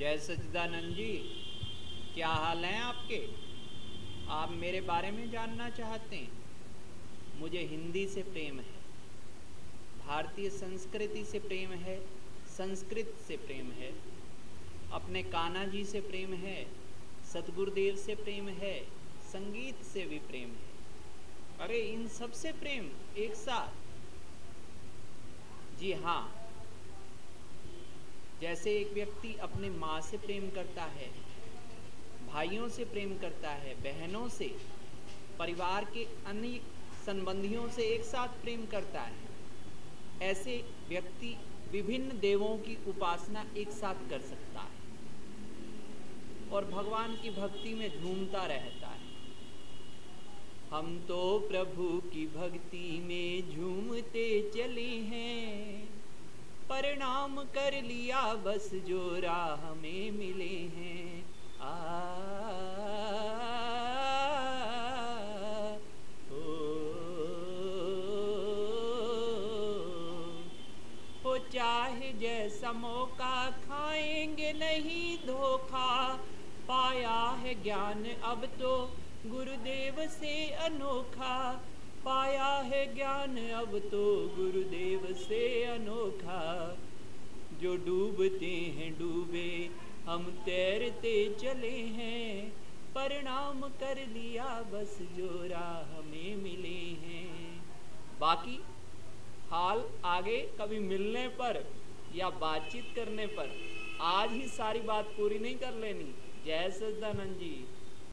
जय सचिदानंद जी, क्या हाल हैं आपके? आप मेरे बारे में जानना चाहते हैं? मुझे हिंदी से प्रेम है, भारतीय संस्कृति से प्रेम है, संस्कृत से प्रेम है, अपने कान्हा जी से प्रेम है, सतगुरुदेव से प्रेम है, संगीत से भी प्रेम है। अरे, इन सबसे प्रेम एक साथ? जी हाँ जैसे एक व्यक्ति अपने माँ से प्रेम करता है, भाइयों से प्रेम करता है, बहनों से, परिवार के अन्य संबंधियों से एक साथ प्रेम करता है, ऐसे व्यक्ति विभिन्न देवों की उपासना एक साथ कर सकता है और भगवान की भक्ति में झूमता रहता है। हम तो प्रभु की भक्ति में झूमते चले हैं। परिणाम कर लिया बस जो राह में मिले हैं। आ, चाहे जैसा मौका खाएँगे नहीं धोखा। पाया है ज्ञान अब तो गुरुदेव से अनोखा। पाया है ज्ञान, अब तो गुरुदेव से अनोखा। जो डूबते हैं डूबे, हम तैरते चले हैं। परिणाम कर लिया बस जो राह हमें मिले हैं। बाकी हाल आगे कभी मिलने पर या बातचीत करने पर, आज ही सारी बात पूरी नहीं कर लेनी। जय सदानंद जी।